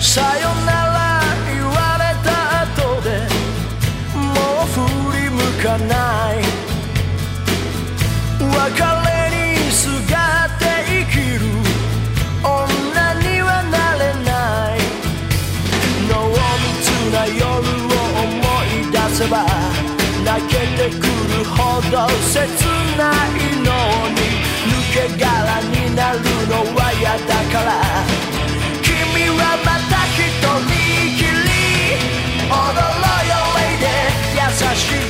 さよなら言われた後でもう振り向かない。別れにすがって生きる。女にはなれない。濃密な夜を思い出せば泣けてくるほど切ないのに抜け殻になるの shoes.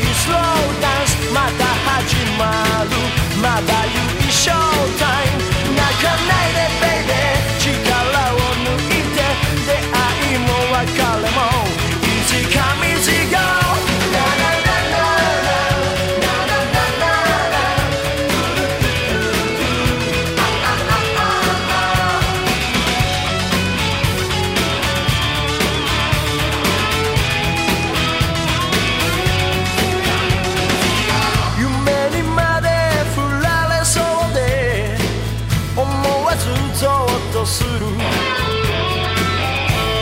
とする。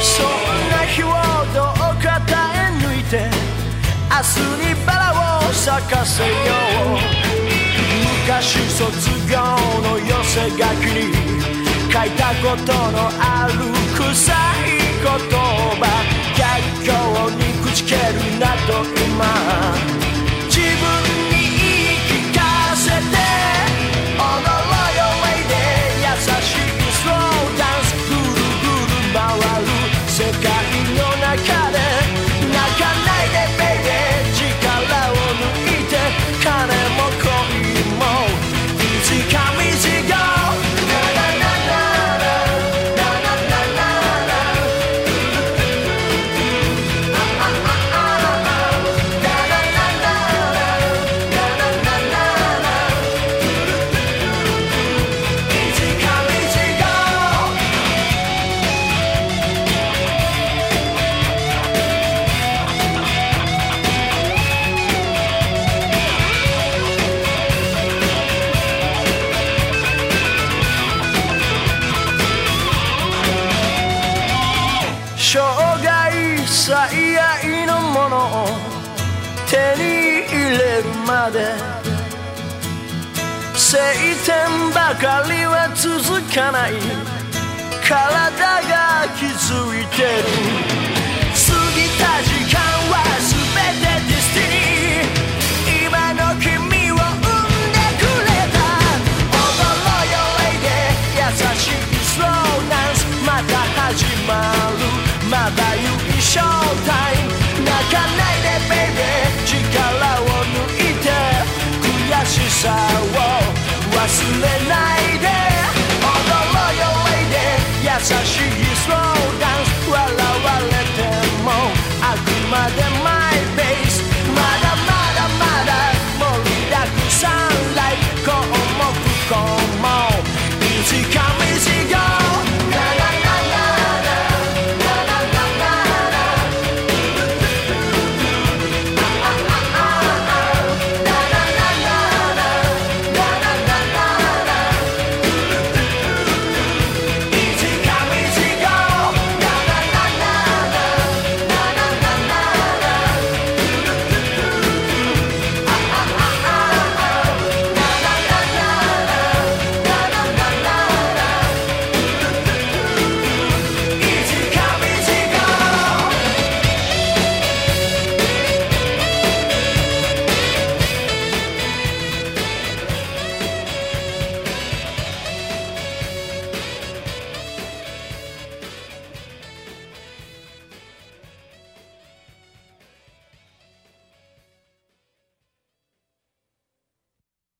そんな日をどうか耐え抜いて明日にバラを咲かせよう。昔卒業の寄せ書きに書いたことのある臭い言葉。逆境にくじけるなと今。so God. まで。晴天ばかりは続かない。体が気づいてる。過ぎた時間は全て destiny。今の君を生んでくれた。踊ろうよ lady 優しい slow dance。また始まる。まだ優勝タイム泣かないで。力を